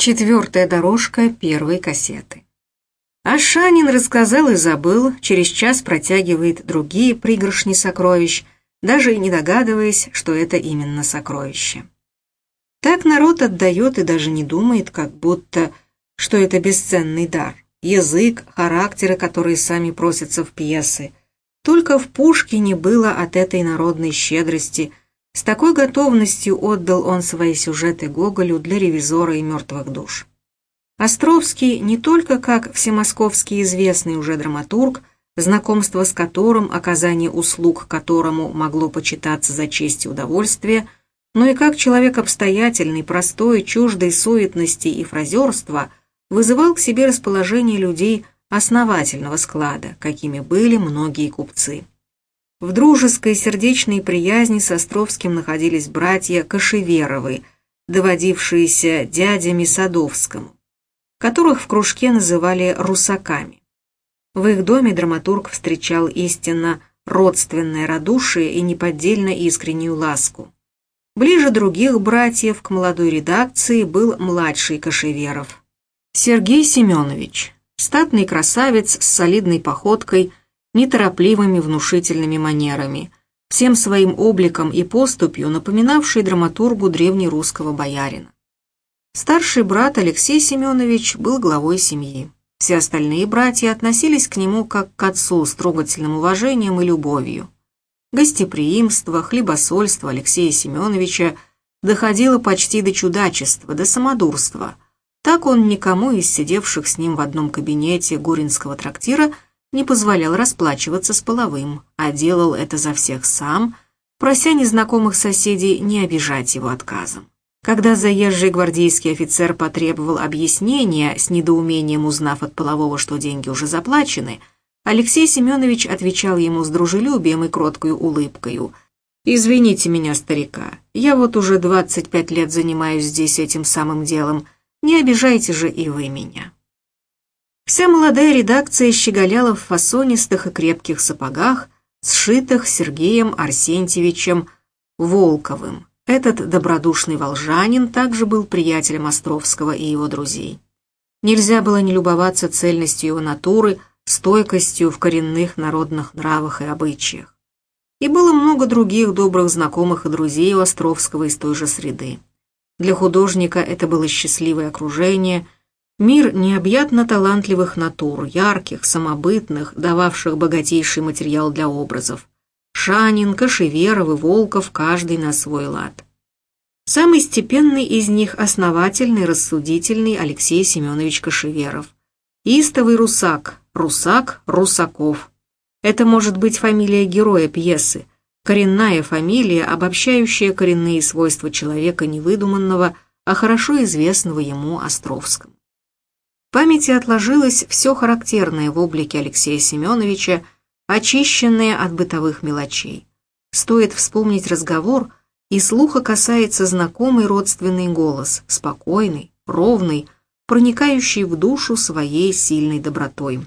Четвертая дорожка первой кассеты. Ашанин рассказал и забыл, через час протягивает другие пригоршни сокровищ, даже и не догадываясь, что это именно сокровище. Так народ отдает и даже не думает, как будто, что это бесценный дар. Язык, характеры, которые сами просятся в пьесы. Только в Пушкине было от этой народной щедрости. С такой готовностью отдал он свои сюжеты Гоголю для ревизора и мертвых душ. Островский не только как всемосковский известный уже драматург, знакомство с которым, оказание услуг которому могло почитаться за честь и удовольствие, но и как человек обстоятельный, простой, чуждой суетности и фразерства, вызывал к себе расположение людей основательного склада, какими были многие купцы. В дружеской сердечной приязни с Островским находились братья Кашеверовы, доводившиеся дядями Садовскому которых в кружке называли русаками. В их доме драматург встречал истинно родственное радушие и неподдельно искреннюю ласку. Ближе других братьев к молодой редакции был младший Кашеверов. Сергей Семенович, статный красавец с солидной походкой, неторопливыми внушительными манерами, всем своим обликом и поступью напоминавший драматургу древнерусского боярина. Старший брат Алексей Семенович был главой семьи. Все остальные братья относились к нему как к отцу с трогательным уважением и любовью. Гостеприимство, хлебосольство Алексея Семеновича доходило почти до чудачества, до самодурства. Так он никому из сидевших с ним в одном кабинете Гуринского трактира не позволял расплачиваться с половым, а делал это за всех сам, прося незнакомых соседей не обижать его отказом. Когда заезжий гвардейский офицер потребовал объяснения, с недоумением узнав от полового, что деньги уже заплачены, Алексей Семенович отвечал ему с дружелюбием и кроткой улыбкою. «Извините меня, старика, я вот уже 25 лет занимаюсь здесь этим самым делом, не обижайте же и вы меня». Вся молодая редакция щеголяла в фасонистых и крепких сапогах, сшитых Сергеем Арсентьевичем Волковым, этот добродушный волжанин также был приятелем Островского и его друзей. Нельзя было не любоваться цельностью его натуры, стойкостью в коренных народных нравах и обычаях. И было много других добрых знакомых и друзей у Островского из той же среды. Для художника это было счастливое окружение, мир необъятно талантливых натур, ярких, самобытных, дававших богатейший материал для образов. Шанин, Кашеверов и Волков, каждый на свой лад. Самый степенный из них – основательный, рассудительный Алексей Семенович Кашеверов. Истовый русак, русак Русаков. Это может быть фамилия героя пьесы, коренная фамилия, обобщающая коренные свойства человека невыдуманного, а хорошо известного ему Островскому. В памяти отложилось все характерное в облике Алексея Семеновича – очищенные от бытовых мелочей. Стоит вспомнить разговор, и слуха касается знакомый родственный голос, спокойный, ровный, проникающий в душу своей сильной добротой.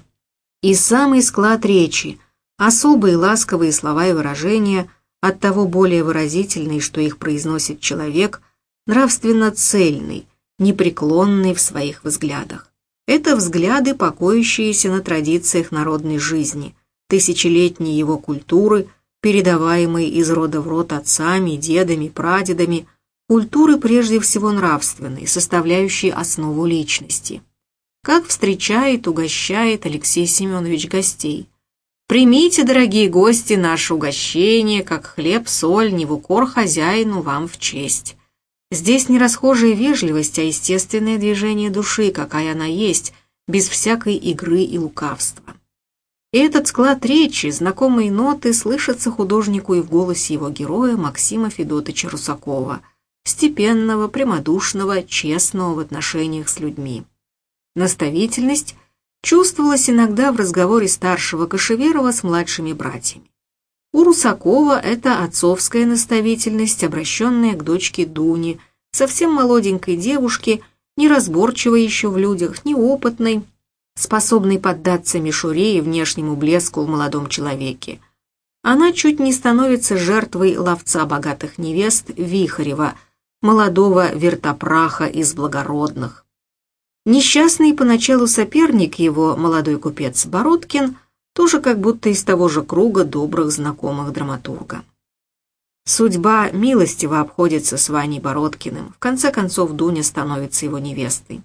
И самый склад речи, особые ласковые слова и выражения, оттого более выразительные, что их произносит человек, нравственно цельный, непреклонный в своих взглядах. Это взгляды, покоящиеся на традициях народной жизни – тысячелетней его культуры, передаваемой из рода в род отцами, дедами, прадедами, культуры прежде всего нравственной, составляющей основу личности. Как встречает, угощает Алексей Семенович гостей. «Примите, дорогие гости, наше угощение, как хлеб, соль, не в укор хозяину вам в честь». Здесь не расхожая вежливость, а естественное движение души, какая она есть, без всякой игры и лукавства. И этот склад речи, знакомые ноты слышатся художнику и в голосе его героя Максима Федотовича Русакова, степенного, прямодушного, честного в отношениях с людьми. Наставительность чувствовалась иногда в разговоре старшего Кашеверова с младшими братьями. У Русакова это отцовская наставительность, обращенная к дочке Дуне, совсем молоденькой девушке, неразборчивой еще в людях, неопытной, способный поддаться мишуре и внешнему блеску в молодом человеке. Она чуть не становится жертвой ловца богатых невест Вихарева, молодого вертопраха из благородных. Несчастный поначалу соперник его, молодой купец Бородкин, тоже как будто из того же круга добрых знакомых драматурга. Судьба милостиво обходится с Ваней Бородкиным, в конце концов Дуня становится его невестой.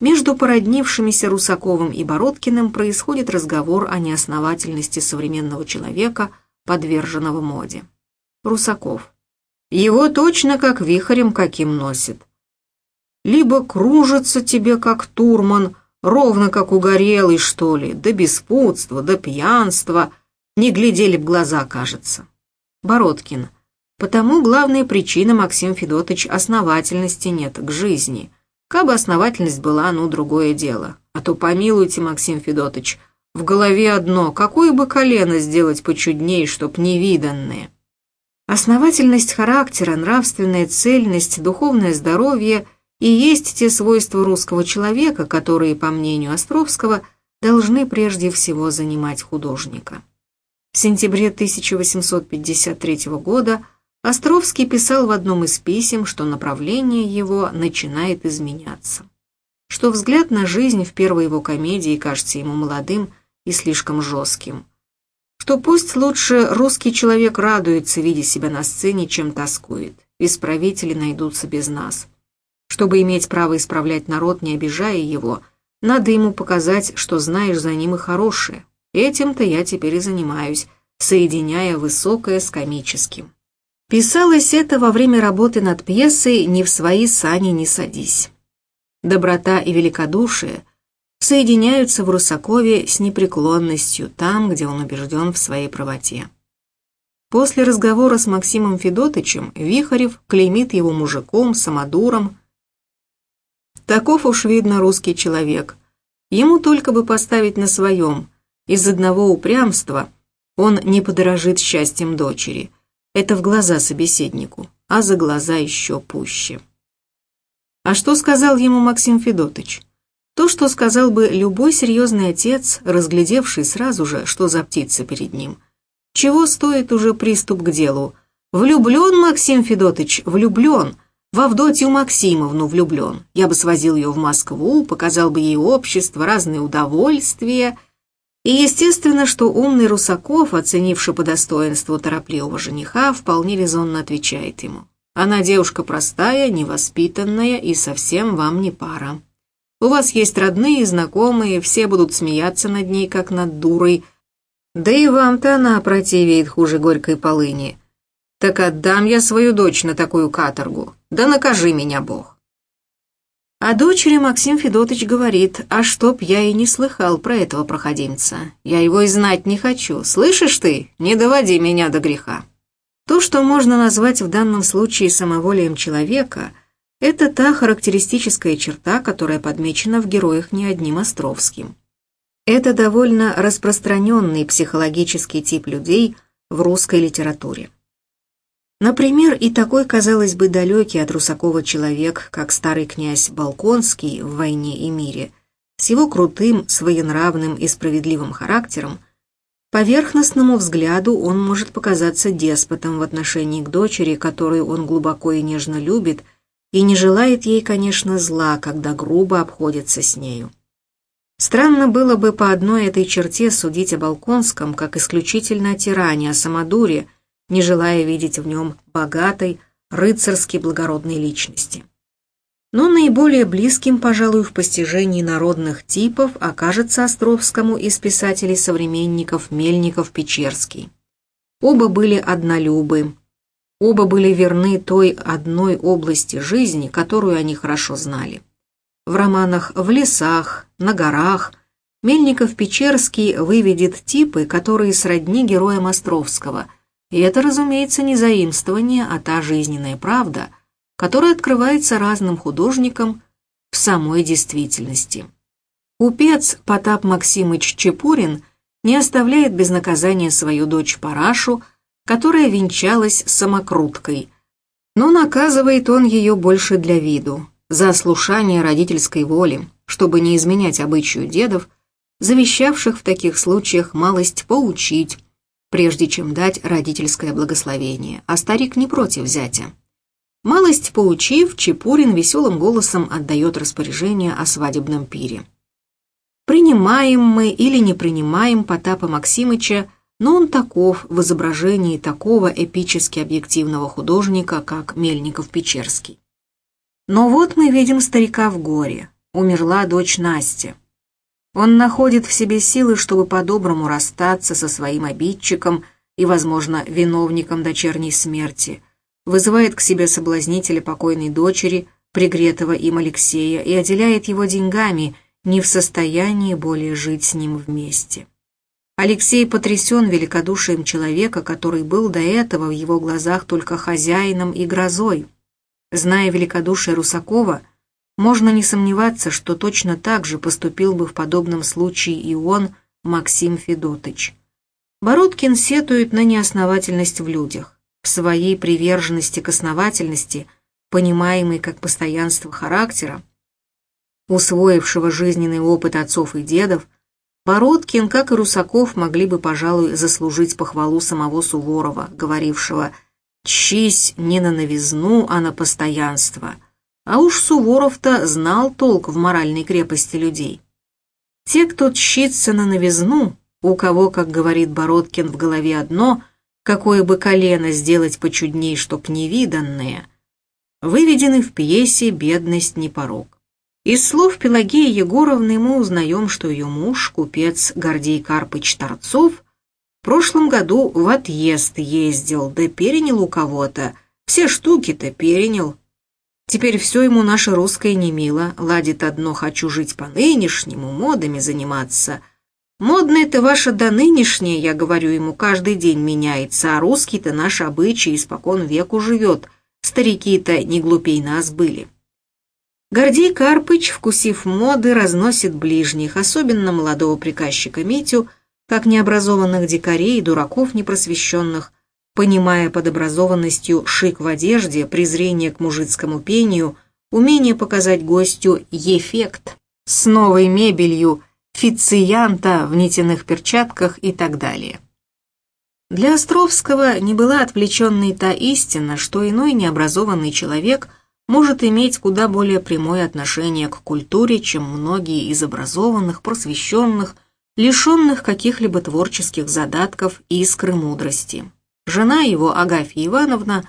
Между породнившимися Русаковым и Бородкиным происходит разговор о неосновательности современного человека, подверженного моде. Русаков. Его точно как вихрем каким носит. Либо кружится тебе как турман, ровно как угорелый, что ли, до беспутства, до пьянства, не глядели в глаза, кажется. Бородкин. Потому главная причина, Максим Федотович, основательности нет к жизни. Кабы основательность была, ну, другое дело. А то помилуйте, Максим Федотович, в голове одно, какое бы колено сделать почудней, чтоб невиданное. Основательность характера, нравственная цельность, духовное здоровье и есть те свойства русского человека, которые, по мнению Островского, должны прежде всего занимать художника. В сентябре 1853 года Островский писал в одном из писем, что направление его начинает изменяться, что взгляд на жизнь в первой его комедии кажется ему молодым и слишком жестким, что пусть лучше русский человек радуется, видя себя на сцене, чем тоскует, исправители найдутся без нас. Чтобы иметь право исправлять народ, не обижая его, надо ему показать, что знаешь за ним и хорошее. Этим-то я теперь и занимаюсь, соединяя высокое с комическим. Писалось это во время работы над пьесой «Ни в свои сани не садись». Доброта и великодушие соединяются в Русакове с непреклонностью там, где он убежден в своей правоте. После разговора с Максимом Федотычем Вихарев клеймит его мужиком, самодуром. Таков уж видно русский человек. Ему только бы поставить на своем. Из одного упрямства он не подорожит счастьем дочери – это в глаза собеседнику, а за глаза еще пуще. А что сказал ему Максим Федотович? То, что сказал бы любой серьезный отец, разглядевший сразу же, что за птица перед ним. Чего стоит уже приступ к делу? Влюблен Максим Федотович, влюблен. В Авдотью Максимовну влюблен. Я бы свозил ее в Москву, показал бы ей общество, разные удовольствия – и естественно, что умный Русаков, оценивший по достоинству торопливого жениха, вполне резонно отвечает ему. Она девушка простая, невоспитанная и совсем вам не пара. У вас есть родные и знакомые, все будут смеяться над ней, как над дурой. Да и вам-то она противеет хуже горькой полыни. Так отдам я свою дочь на такую каторгу. Да накажи меня, Бог. А дочери Максим Федотович говорит, а чтоб я и не слыхал про этого проходимца. Я его и знать не хочу. Слышишь ты? Не доводи меня до греха. То, что можно назвать в данном случае самоволием человека, это та характеристическая черта, которая подмечена в героях не одним Островским. Это довольно распространенный психологический тип людей в русской литературе. Например, и такой, казалось бы, далекий от Русакова человек, как старый князь Балконский в «Войне и мире», с его крутым, своенравным и справедливым характером, поверхностному взгляду он может показаться деспотом в отношении к дочери, которую он глубоко и нежно любит, и не желает ей, конечно, зла, когда грубо обходится с нею. Странно было бы по одной этой черте судить о Балконском как исключительно о тиране, о самодуре, не желая видеть в нем богатой, рыцарски благородной личности. Но наиболее близким, пожалуй, в постижении народных типов окажется Островскому из писателей-современников Мельников-Печерский. Оба были однолюбы, оба были верны той одной области жизни, которую они хорошо знали. В романах «В лесах», «На горах» Мельников-Печерский выведет типы, которые сродни героям Островского – и это, разумеется, не заимствование, а та жизненная правда, которая открывается разным художникам в самой действительности. Купец Потап Максимыч Чепурин не оставляет без наказания свою дочь Парашу, которая венчалась самокруткой, но наказывает он ее больше для виду, за ослушание родительской воли, чтобы не изменять обычаю дедов, завещавших в таких случаях малость поучить, прежде чем дать родительское благословение, а старик не против зятя. Малость поучив, Чепурин веселым голосом отдает распоряжение о свадебном пире. Принимаем мы или не принимаем Потапа Максимыча, но он таков в изображении такого эпически объективного художника, как Мельников-Печерский. Но вот мы видим старика в горе. Умерла дочь Настя. Он находит в себе силы, чтобы по-доброму расстаться со своим обидчиком и, возможно, виновником дочерней смерти, вызывает к себе соблазнителя покойной дочери, пригретого им Алексея, и отделяет его деньгами, не в состоянии более жить с ним вместе. Алексей потрясен великодушием человека, который был до этого в его глазах только хозяином и грозой. Зная великодушие Русакова, можно не сомневаться, что точно так же поступил бы в подобном случае и он, Максим Федотыч. Бородкин сетует на неосновательность в людях. В своей приверженности к основательности, понимаемой как постоянство характера, усвоившего жизненный опыт отцов и дедов, Бородкин, как и Русаков, могли бы, пожалуй, заслужить похвалу самого Суворова, говорившего «Чись не на новизну, а на постоянство», а уж Суворов-то знал толк в моральной крепости людей. Те, кто тщится на новизну, у кого, как говорит Бородкин, в голове одно, какое бы колено сделать почудней, чтоб невиданное, выведены в пьесе «Бедность не порог». Из слов Пелагеи Егоровны мы узнаем, что ее муж, купец Гордей Карпыч Торцов, в прошлом году в отъезд ездил, да перенял у кого-то, все штуки-то перенял, Теперь все ему наше русское не мило, ладит одно «хочу жить по-нынешнему, модами заниматься». Модное-то ваше до нынешнее, я говорю ему, каждый день меняется, а русский-то наш обычай испокон веку живет, старики-то не глупей нас были. Гордей Карпыч, вкусив моды, разносит ближних, особенно молодого приказчика Митю, как необразованных дикарей и дураков непросвещенных, понимая под образованностью шик в одежде, презрение к мужицкому пению, умение показать гостю эффект с новой мебелью, фициянта в нитяных перчатках и так далее. Для Островского не была отвлеченной та истина, что иной необразованный человек может иметь куда более прямое отношение к культуре, чем многие из образованных, просвещенных, лишенных каких-либо творческих задатков и искры мудрости. Жена его, Агафья Ивановна,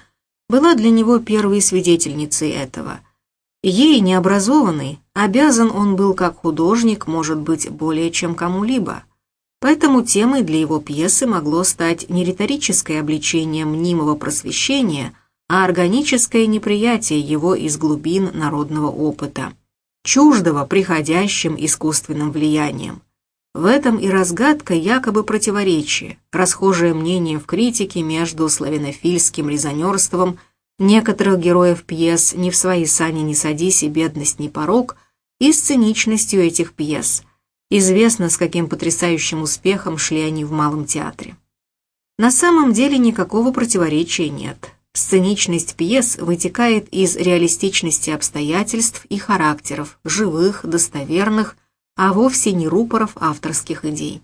была для него первой свидетельницей этого. Ей, необразованный, обязан он был как художник, может быть, более чем кому-либо. Поэтому темой для его пьесы могло стать не риторическое обличение мнимого просвещения, а органическое неприятие его из глубин народного опыта, чуждого приходящим искусственным влиянием. В этом и разгадка якобы противоречия, расхожее мнение в критике между славянофильским резонерством некоторых героев пьес «Не в свои сани не садись» и «Бедность не порог» и сценичностью этих пьес. Известно, с каким потрясающим успехом шли они в Малом театре. На самом деле никакого противоречия нет. Сценичность пьес вытекает из реалистичности обстоятельств и характеров, живых, достоверных, а вовсе не рупоров авторских идей.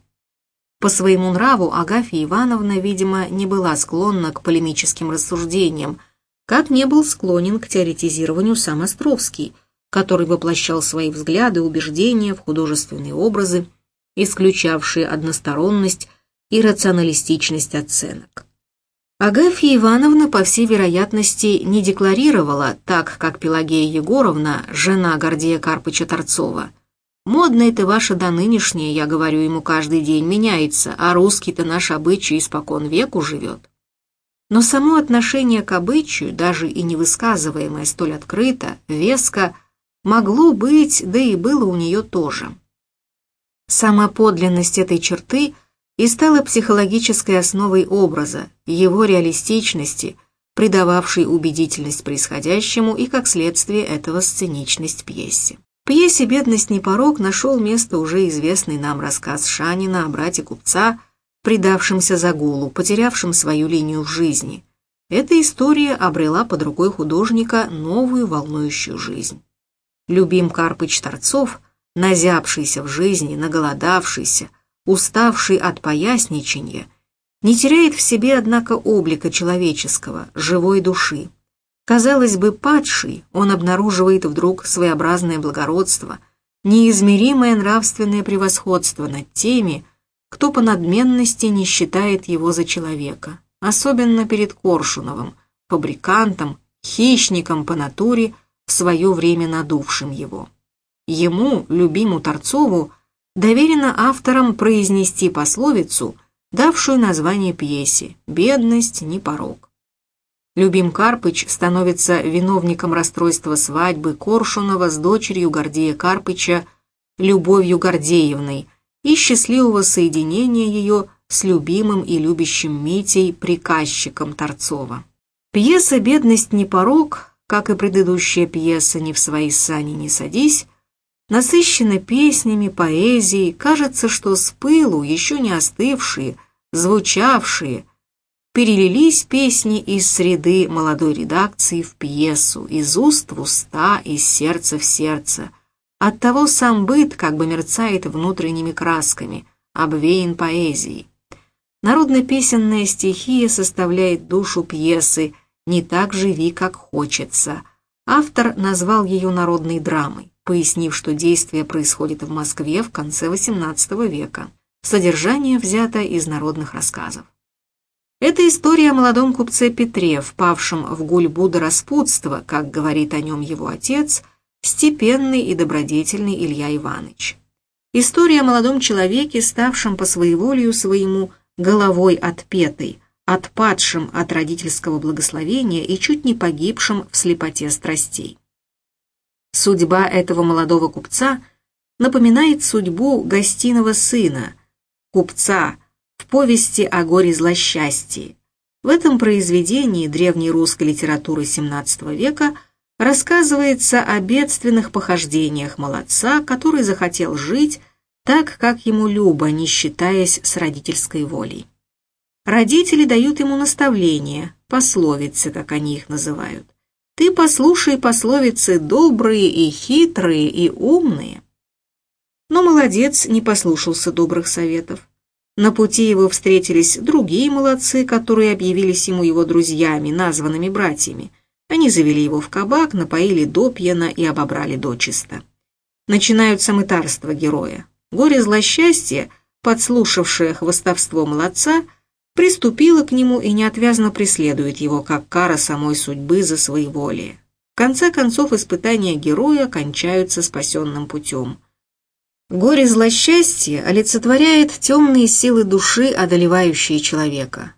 По своему нраву Агафья Ивановна, видимо, не была склонна к полемическим рассуждениям, как не был склонен к теоретизированию сам Островский, который воплощал свои взгляды убеждения в художественные образы, исключавшие односторонность и рационалистичность оценок. Агафья Ивановна, по всей вероятности, не декларировала, так как Пелагея Егоровна, жена Гордея Карпыча Торцова, Модное это ваше до нынешнее, я говорю ему, каждый день меняется, а русский-то наш обычай испокон веку живет. Но само отношение к обычаю, даже и не высказываемое столь открыто, веско, могло быть, да и было у нее тоже. Сама подлинность этой черты и стала психологической основой образа, его реалистичности, придававшей убедительность происходящему и, как следствие этого, сценичность пьесе пьесе «Бедность не порог» нашел место уже известный нам рассказ Шанина о брате купца, предавшемся загулу, потерявшем свою линию в жизни. Эта история обрела под рукой художника новую волнующую жизнь. Любим Карпыч Торцов, назябшийся в жизни, наголодавшийся, уставший от поясничания, не теряет в себе, однако, облика человеческого, живой души, Казалось бы, падший, он обнаруживает вдруг своеобразное благородство, неизмеримое нравственное превосходство над теми, кто по надменности не считает его за человека, особенно перед Коршуновым, фабрикантом, хищником по натуре, в свое время надувшим его. Ему, любиму Торцову, доверено авторам произнести пословицу, давшую название пьесе «Бедность не порог». Любим Карпыч становится виновником расстройства свадьбы Коршунова с дочерью Гордея Карпыча Любовью Гордеевной и счастливого соединения ее с любимым и любящим Митей, приказчиком Торцова. Пьеса «Бедность не порог», как и предыдущая пьеса «Не в свои сани не садись», насыщена песнями, поэзией, кажется, что с пылу, еще не остывшие, звучавшие, перелились песни из среды молодой редакции в пьесу, из уст в уста, из сердца в сердце. Оттого сам быт как бы мерцает внутренними красками, обвеян поэзией. Народно-песенная стихия составляет душу пьесы «Не так живи, как хочется». Автор назвал ее народной драмой, пояснив, что действие происходит в Москве в конце XVIII века. Содержание взято из народных рассказов. Это история о молодом купце Петре, впавшем в гульбу до распутства, как говорит о нем его отец, степенный и добродетельный Илья Иванович. История о молодом человеке, ставшем по своеволию своему головой отпетой, отпадшим от родительского благословения и чуть не погибшим в слепоте страстей. Судьба этого молодого купца напоминает судьбу гостиного сына, купца, в повести о горе злосчастье. В этом произведении древней русской литературы XVII века рассказывается о бедственных похождениях молодца, который захотел жить так, как ему любо, не считаясь с родительской волей. Родители дают ему наставления, пословицы, как они их называют. Ты послушай пословицы добрые и хитрые и умные. Но молодец не послушался добрых советов. На пути его встретились другие молодцы, которые объявились ему его друзьями, названными братьями. Они завели его в кабак, напоили до пьяна и обобрали дочисто. Начинаются мытарства героя. Горе злосчастья, подслушавшее хвостовство молодца, приступило к нему и неотвязно преследует его, как кара самой судьбы за своеволие. В конце концов, испытания героя кончаются спасенным путем – Горе злосчастье олицетворяет темные силы души, одолевающие человека,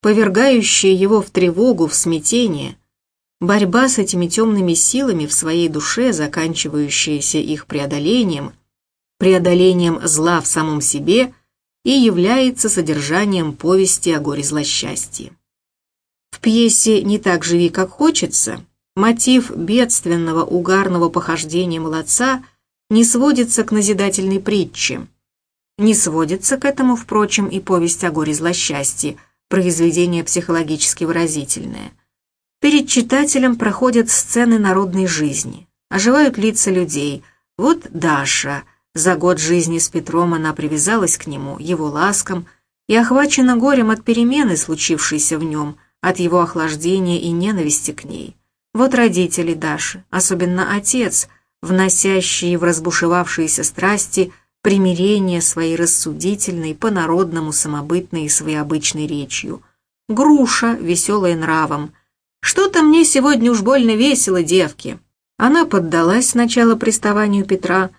повергающие его в тревогу, в смятение, борьба с этими темными силами в своей душе, заканчивающаяся их преодолением, преодолением зла в самом себе и является содержанием повести о горе злосчастье. В пьесе «Не так живи, как хочется» мотив бедственного угарного похождения молодца – не сводится к назидательной притче. Не сводится к этому, впрочем, и повесть о горе злосчастье, произведение психологически выразительное. Перед читателем проходят сцены народной жизни, оживают лица людей. Вот Даша. За год жизни с Петром она привязалась к нему, его ласкам, и охвачена горем от перемены, случившейся в нем, от его охлаждения и ненависти к ней. Вот родители Даши, особенно отец – вносящие в разбушевавшиеся страсти примирение своей рассудительной, по-народному самобытной и своей обычной речью. Груша, веселая нравом. «Что-то мне сегодня уж больно весело, девки». Она поддалась сначала приставанию Петра,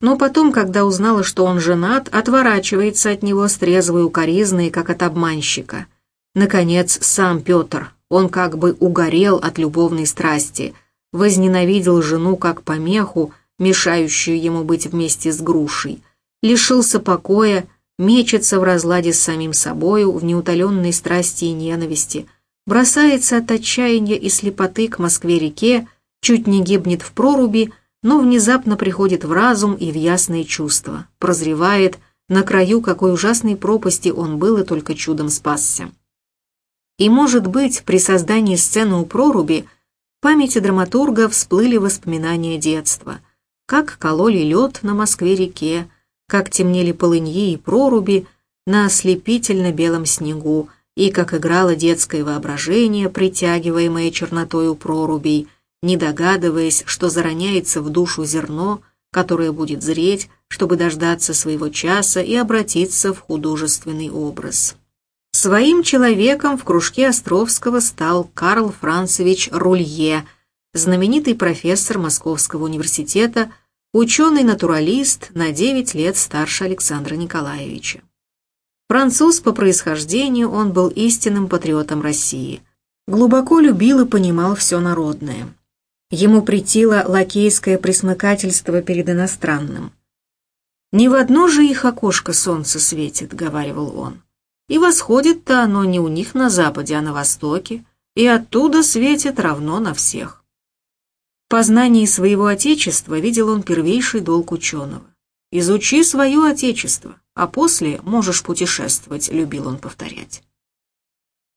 но потом, когда узнала, что он женат, отворачивается от него с трезвой укоризной, как от обманщика. Наконец, сам Петр, он как бы угорел от любовной страсти – возненавидел жену как помеху, мешающую ему быть вместе с грушей, лишился покоя, мечется в разладе с самим собою, в неутоленной страсти и ненависти, бросается от отчаяния и слепоты к Москве-реке, чуть не гибнет в проруби, но внезапно приходит в разум и в ясные чувства, прозревает, на краю какой ужасной пропасти он был и только чудом спасся. И, может быть, при создании сцены у проруби в памяти драматурга всплыли воспоминания детства. Как кололи лед на Москве-реке, как темнели полыньи и проруби на ослепительно белом снегу, и как играло детское воображение, притягиваемое чернотою прорубей, не догадываясь, что зароняется в душу зерно, которое будет зреть, чтобы дождаться своего часа и обратиться в художественный образ. Своим человеком в кружке Островского стал Карл Францевич Рулье, знаменитый профессор Московского университета, ученый-натуралист на 9 лет старше Александра Николаевича. Француз по происхождению, он был истинным патриотом России. Глубоко любил и понимал все народное. Ему претило лакейское присмыкательство перед иностранным. «Не в одно же их окошко солнце светит», — говаривал он. «И восходит-то оно не у них на западе, а на востоке, и оттуда светит равно на всех». В познании своего отечества видел он первейший долг ученого. «Изучи свое отечество, а после можешь путешествовать», — любил он повторять.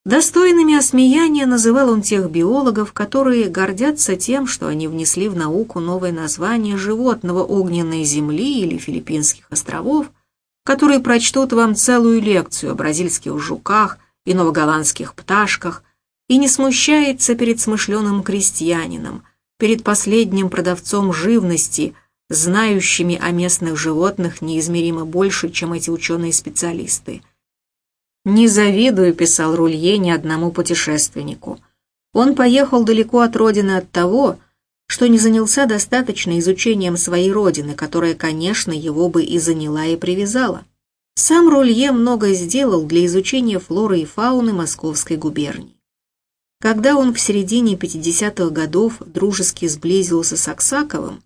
Достойными осмеяния называл он тех биологов, которые гордятся тем, что они внесли в науку новое название животного огненной земли или филиппинских островов, которые прочтут вам целую лекцию о бразильских жуках и новоголландских пташках, и не смущается перед смышленым крестьянином, перед последним продавцом живности, знающими о местных животных неизмеримо больше, чем эти ученые-специалисты – «Не завидую», — писал Рулье ни одному путешественнику. Он поехал далеко от родины от того, что не занялся достаточно изучением своей родины, которая, конечно, его бы и заняла и привязала. Сам Рулье многое сделал для изучения флоры и фауны Московской губернии. Когда он в середине 50-х годов дружески сблизился с Аксаковым,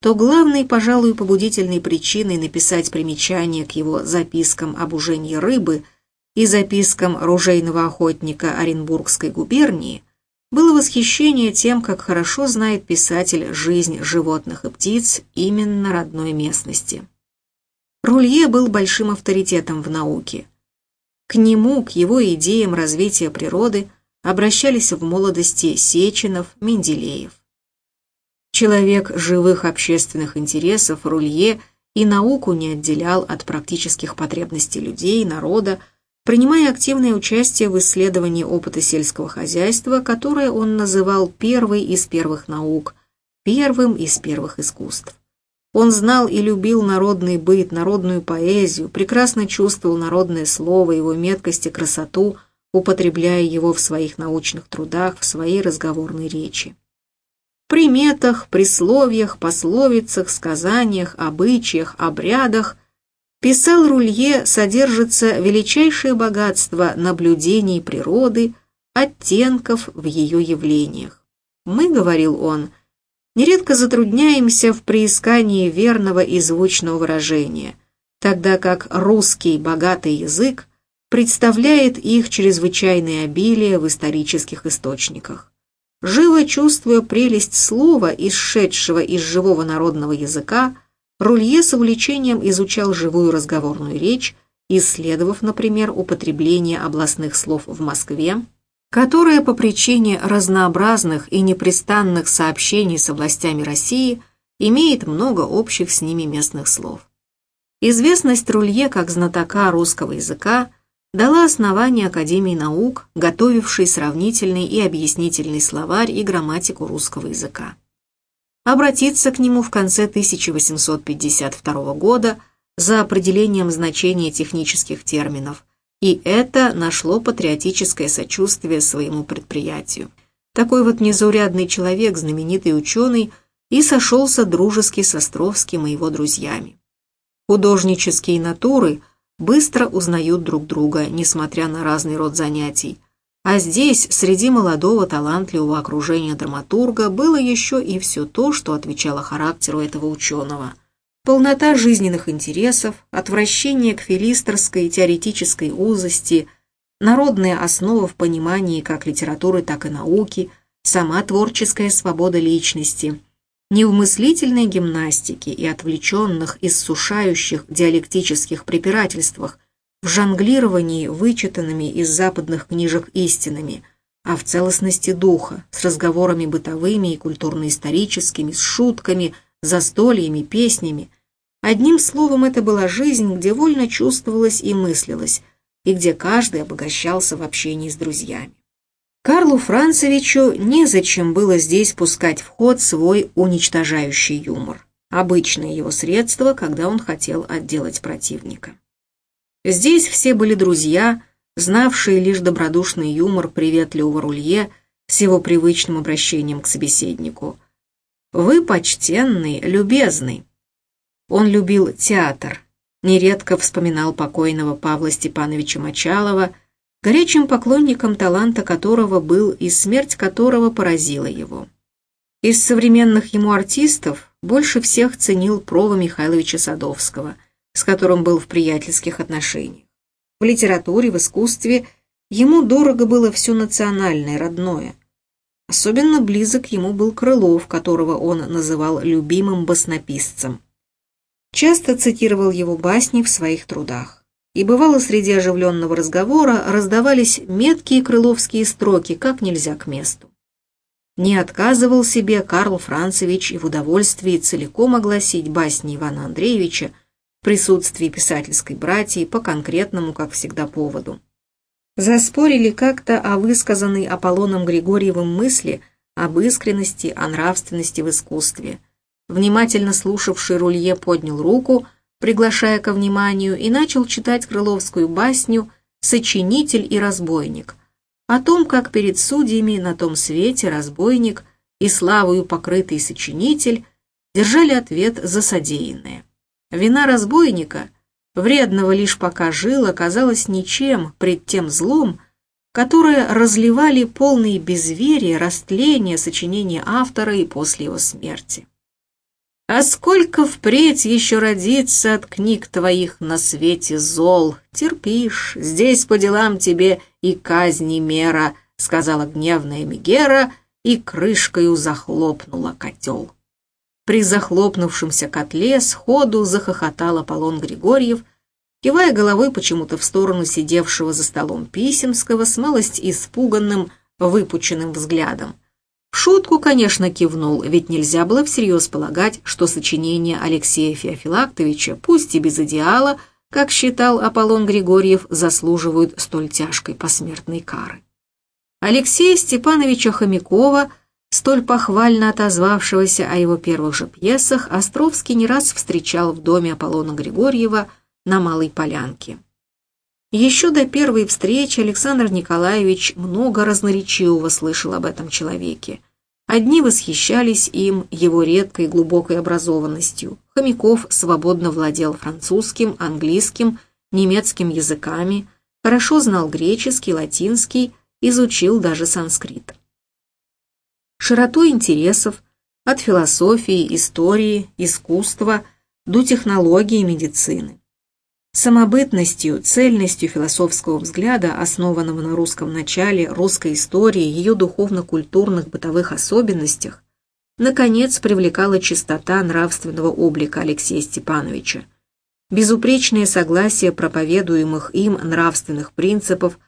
то главной, пожалуй, побудительной причиной написать примечание к его запискам об ужении рыбы – и запискам ружейного охотника Оренбургской губернии было восхищение тем, как хорошо знает писатель жизнь животных и птиц именно родной местности. Рулье был большим авторитетом в науке. К нему, к его идеям развития природы обращались в молодости Сеченов, Менделеев. Человек живых общественных интересов Рулье и науку не отделял от практических потребностей людей, народа, принимая активное участие в исследовании опыта сельского хозяйства, которое он называл первой из первых наук, первым из первых искусств. Он знал и любил народный быт, народную поэзию, прекрасно чувствовал народное слово, его меткость и красоту, употребляя его в своих научных трудах, в своей разговорной речи. В приметах, присловиях, пословицах, сказаниях, обычаях, обрядах Писал Рулье содержится величайшее богатство наблюдений природы, оттенков в ее явлениях. Мы, говорил он, нередко затрудняемся в приискании верного и звучного выражения, тогда как русский богатый язык представляет их чрезвычайное обилие в исторических источниках. Живо чувствуя прелесть слова, исшедшего из живого народного языка, Рулье с увлечением изучал живую разговорную речь, исследовав, например, употребление областных слов в Москве, которое по причине разнообразных и непрестанных сообщений с областями России имеет много общих с ними местных слов. Известность Рулье как знатока русского языка дала основание Академии наук, готовившей сравнительный и объяснительный словарь и грамматику русского языка обратиться к нему в конце 1852 года за определением значения технических терминов, и это нашло патриотическое сочувствие своему предприятию. Такой вот незаурядный человек, знаменитый ученый, и сошелся дружески с Островским и его друзьями. Художнические натуры быстро узнают друг друга, несмотря на разный род занятий, а здесь, среди молодого талантливого окружения драматурга, было еще и все то, что отвечало характеру этого ученого. Полнота жизненных интересов, отвращение к филистерской теоретической узости, народная основа в понимании как литературы, так и науки, сама творческая свобода личности, не гимнастике и отвлеченных, иссушающих диалектических препирательствах, в жонглировании вычитанными из западных книжек истинами, а в целостности духа, с разговорами бытовыми и культурно-историческими, с шутками, застольями, песнями. Одним словом, это была жизнь, где вольно чувствовалось и мыслилось, и где каждый обогащался в общении с друзьями. Карлу Францевичу незачем было здесь пускать в ход свой уничтожающий юмор, обычное его средство, когда он хотел отделать противника. Здесь все были друзья, знавшие лишь добродушный юмор приветливого рулье с его привычным обращением к собеседнику. «Вы почтенный, любезный». Он любил театр, нередко вспоминал покойного Павла Степановича Мочалова, горячим поклонником таланта которого был и смерть которого поразила его. Из современных ему артистов больше всех ценил Прова Михайловича Садовского, с которым был в приятельских отношениях. В литературе, в искусстве ему дорого было все национальное, родное. Особенно близок ему был Крылов, которого он называл любимым баснописцем. Часто цитировал его басни в своих трудах и бывало среди оживленного разговора раздавались меткие крыловские строки, как нельзя к месту. Не отказывал себе Карл Францевич и в удовольствии целиком огласить басни Ивана Андреевича присутствии писательской братьи по конкретному, как всегда, поводу. Заспорили как-то о высказанной Аполлоном Григорьевым мысли об искренности, о нравственности в искусстве. Внимательно слушавший Рулье поднял руку – приглашая ко вниманию, и начал читать крыловскую басню «Сочинитель и разбойник», о том, как перед судьями на том свете разбойник и славою покрытый сочинитель держали ответ за содеянное. Вина разбойника, вредного лишь пока жил, оказалась ничем пред тем злом, которое разливали полные безверия, растления сочинения автора и после его смерти. А сколько впредь еще родится от книг твоих на свете зол? Терпишь, здесь по делам тебе и казни мера, сказала гневная Мегера и крышкою захлопнула котел. При захлопнувшемся котле сходу захохотал Аполлон Григорьев, кивая головой почему-то в сторону сидевшего за столом Писемского с малость испуганным, выпученным взглядом. В шутку, конечно, кивнул, ведь нельзя было всерьез полагать, что сочинения Алексея Феофилактовича, пусть и без идеала, как считал Аполлон Григорьев, заслуживают столь тяжкой посмертной кары. Алексея Степановича Хомякова, столь похвально отозвавшегося о его первых же пьесах, Островский не раз встречал в доме Аполлона Григорьева на Малой Полянке. Еще до первой встречи Александр Николаевич много разноречивого слышал об этом человеке. Одни восхищались им, его редкой глубокой образованностью. Хомяков свободно владел французским, английским, немецким языками, хорошо знал греческий, латинский, изучил даже санскрит. Широту интересов от философии, истории, искусства до технологии и медицины. Самобытностью, цельностью философского взгляда, основанного на русском начале, русской истории, ее духовно-культурных бытовых особенностях, наконец привлекала чистота нравственного облика Алексея Степановича, безупречное согласие проповедуемых им нравственных принципов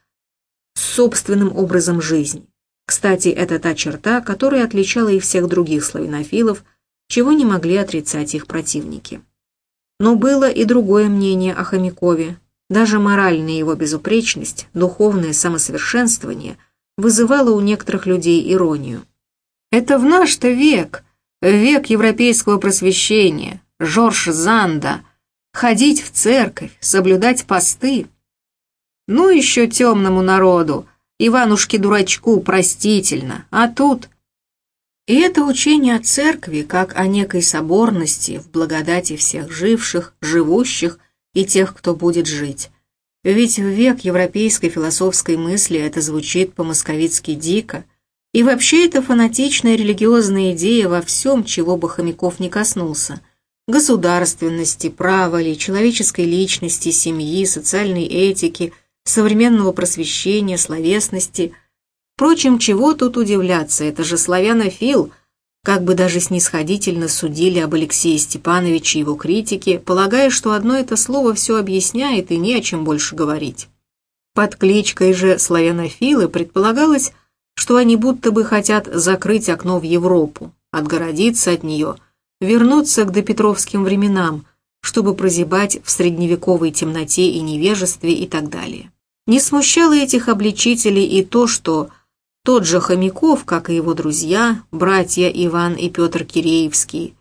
с собственным образом жизни. Кстати, это та черта, которая отличала и всех других славянофилов, чего не могли отрицать их противники. Но было и другое мнение о Хомякове. Даже моральная его безупречность, духовное самосовершенствование вызывало у некоторых людей иронию. Это в наш-то век, век европейского просвещения, Жорж Занда, ходить в церковь, соблюдать посты. Ну еще темному народу, Иванушке-дурачку простительно, а тут и это учение о церкви, как о некой соборности в благодати всех живших, живущих и тех, кто будет жить. Ведь в век европейской философской мысли это звучит по-московицки дико, и вообще это фанатичная религиозная идея во всем, чего бы Хомяков не коснулся. Государственности, права ли, человеческой личности, семьи, социальной этики, современного просвещения, словесности – Впрочем, чего тут удивляться, это же славянофил, как бы даже снисходительно судили об Алексее Степановиче и его критике, полагая, что одно это слово все объясняет и не о чем больше говорить. Под кличкой же славянофилы предполагалось, что они будто бы хотят закрыть окно в Европу, отгородиться от нее, вернуться к допетровским временам, чтобы прозябать в средневековой темноте и невежестве и так далее. Не смущало этих обличителей и то, что тот же Хомяков, как и его друзья, братья Иван и Петр Киреевский,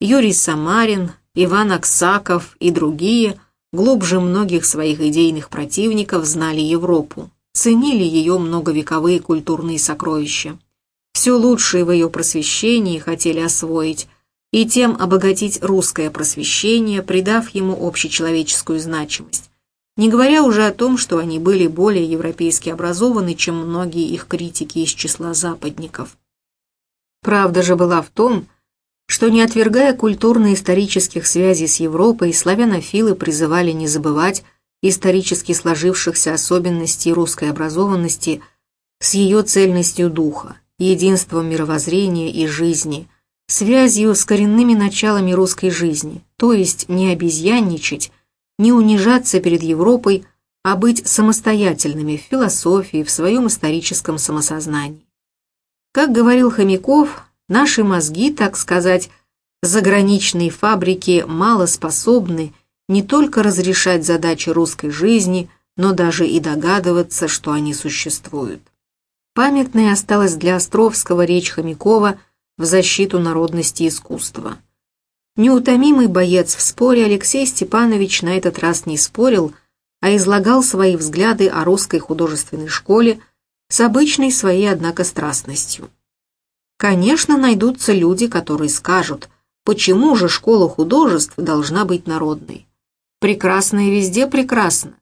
Юрий Самарин, Иван Аксаков и другие, глубже многих своих идейных противников, знали Европу, ценили ее многовековые культурные сокровища. Все лучшее в ее просвещении хотели освоить и тем обогатить русское просвещение, придав ему общечеловеческую значимость не говоря уже о том, что они были более европейски образованы, чем многие их критики из числа западников. Правда же была в том, что не отвергая культурно-исторических связей с Европой, славянофилы призывали не забывать исторически сложившихся особенностей русской образованности с ее цельностью духа, единством мировоззрения и жизни, связью с коренными началами русской жизни, то есть не обезьянничать, не унижаться перед Европой, а быть самостоятельными в философии, в своем историческом самосознании. Как говорил Хомяков, наши мозги, так сказать, заграничные фабрики мало способны не только разрешать задачи русской жизни, но даже и догадываться, что они существуют. Памятной осталась для Островского речь Хомякова в защиту народности искусства. Неутомимый боец в споре Алексей Степанович на этот раз не спорил, а излагал свои взгляды о русской художественной школе с обычной своей, однако, страстностью. Конечно, найдутся люди, которые скажут, почему же школа художеств должна быть народной. Прекрасное везде прекрасно.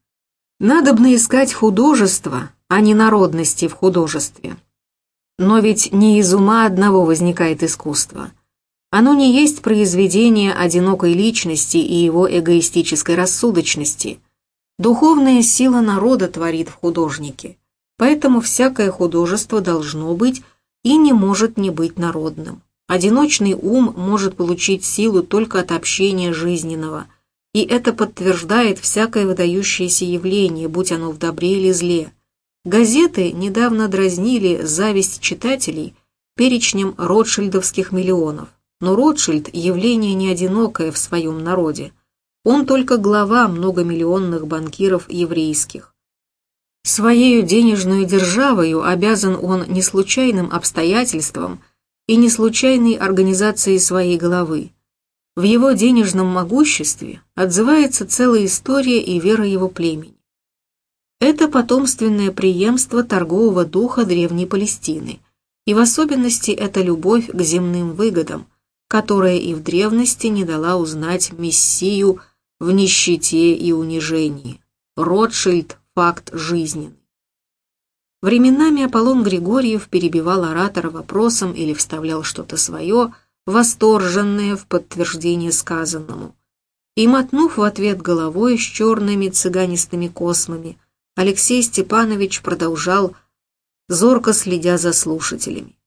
Надобно искать художество, а не народности в художестве. Но ведь не из ума одного возникает искусство – оно не есть произведение одинокой личности и его эгоистической рассудочности. Духовная сила народа творит в художнике, поэтому всякое художество должно быть и не может не быть народным. Одиночный ум может получить силу только от общения жизненного, и это подтверждает всякое выдающееся явление, будь оно в добре или зле. Газеты недавно дразнили зависть читателей перечнем ротшильдовских миллионов. Но Ротшильд – явление не одинокое в своем народе. Он только глава многомиллионных банкиров еврейских. Своею денежную державою обязан он не случайным обстоятельствам и не случайной организации своей головы. В его денежном могуществе отзывается целая история и вера его племени. Это потомственное преемство торгового духа Древней Палестины, и в особенности это любовь к земным выгодам – которая и в древности не дала узнать Мессию в нищете и унижении. Ротшильд – факт жизненный. Временами Аполлон Григорьев перебивал оратора вопросом или вставлял что-то свое, восторженное в подтверждение сказанному. И, мотнув в ответ головой с черными цыганистыми космами, Алексей Степанович продолжал, зорко следя за слушателями.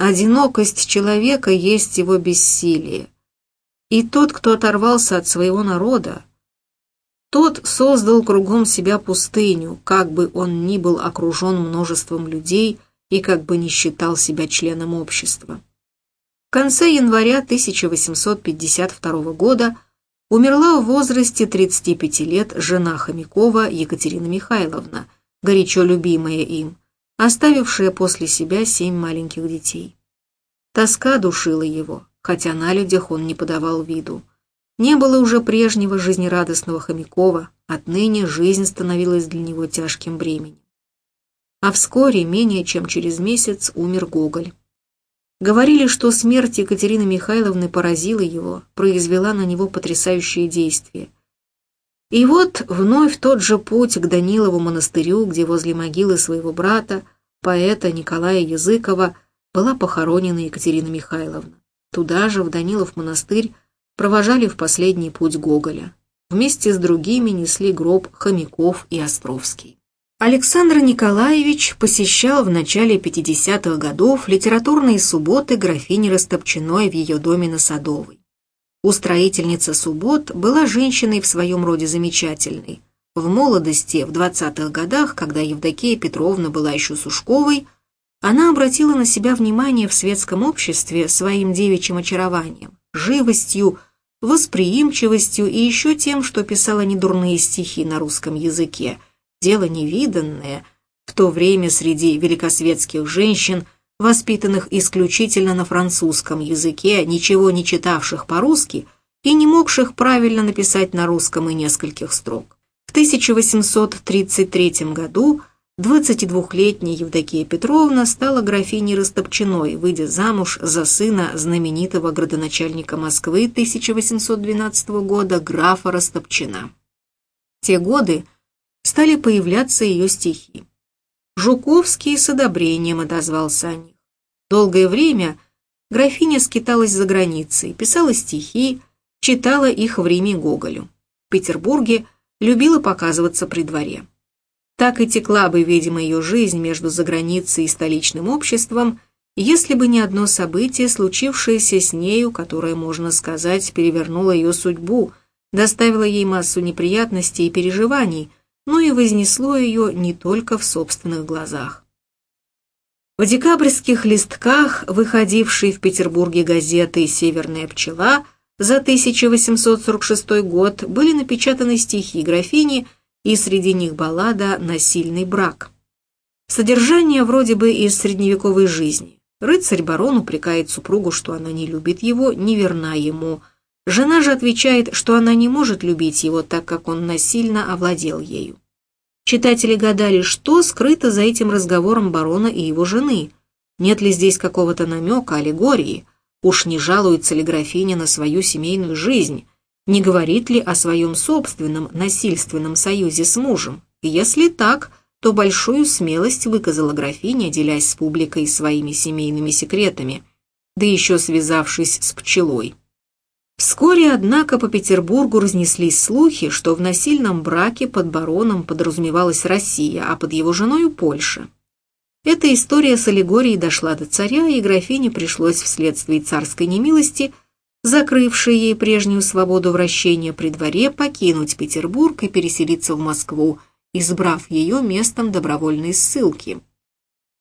Одинокость человека есть его бессилие. И тот, кто оторвался от своего народа, тот создал кругом себя пустыню, как бы он ни был окружен множеством людей и как бы не считал себя членом общества. В конце января 1852 года умерла в возрасте 35 лет жена Хомякова Екатерина Михайловна, горячо любимая им, оставившая после себя семь маленьких детей. Тоска душила его, хотя на людях он не подавал виду. Не было уже прежнего жизнерадостного Хомякова, отныне жизнь становилась для него тяжким бременем. А вскоре, менее чем через месяц, умер Гоголь. Говорили, что смерть Екатерины Михайловны поразила его, произвела на него потрясающее действие. И вот вновь тот же путь к Данилову монастырю, где возле могилы своего брата, поэта Николая Языкова, была похоронена Екатерина Михайловна. Туда же, в Данилов монастырь, провожали в последний путь Гоголя. Вместе с другими несли гроб Хомяков и Островский. Александр Николаевич посещал в начале 50-х годов литературные субботы графини Растопчиной в ее доме на Садовой. Устроительница суббот была женщиной в своем роде замечательной. В молодости, в 20-х годах, когда Евдокия Петровна была еще Сушковой, она обратила на себя внимание в светском обществе своим девичьим очарованием, живостью, восприимчивостью и еще тем, что писала недурные стихи на русском языке, дело невиданное в то время среди великосветских женщин, воспитанных исключительно на французском языке, ничего не читавших по-русски и не могших правильно написать на русском и нескольких строк. В 1833 году 22-летняя Евдокия Петровна стала графиней Растопчиной, выйдя замуж за сына знаменитого градоначальника Москвы 1812 года графа Растопчина. В те годы стали появляться ее стихи. Жуковский с одобрением отозвался о них. Долгое время графиня скиталась за границей, писала стихи, читала их в Риме Гоголю. В Петербурге любила показываться при дворе. Так и текла бы, видимо, ее жизнь между заграницей и столичным обществом, если бы не одно событие, случившееся с нею, которое, можно сказать, перевернуло ее судьбу, доставило ей массу неприятностей и переживаний, но и вознесло ее не только в собственных глазах. В декабрьских листках, выходившей в Петербурге газеты «Северная пчела» за 1846 год, были напечатаны стихи графини – и среди них баллада «Насильный брак». Содержание вроде бы из средневековой жизни. Рыцарь-барон упрекает супругу, что она не любит его, не верна ему. Жена же отвечает, что она не может любить его, так как он насильно овладел ею. Читатели гадали, что скрыто за этим разговором барона и его жены. Нет ли здесь какого-то намека, аллегории? Уж не жалуется ли графиня на свою семейную жизнь? Не говорит ли о своем собственном насильственном союзе с мужем? Если так, то большую смелость выказала графиня, делясь с публикой своими семейными секретами, да еще связавшись с пчелой. Вскоре, однако, по Петербургу разнеслись слухи, что в насильном браке под бароном подразумевалась Россия, а под его женой Польша. Эта история с аллегорией дошла до царя, и графине пришлось вследствие царской немилости – закрывшей ей прежнюю свободу вращения при дворе, покинуть Петербург и переселиться в Москву, избрав ее местом добровольной ссылки.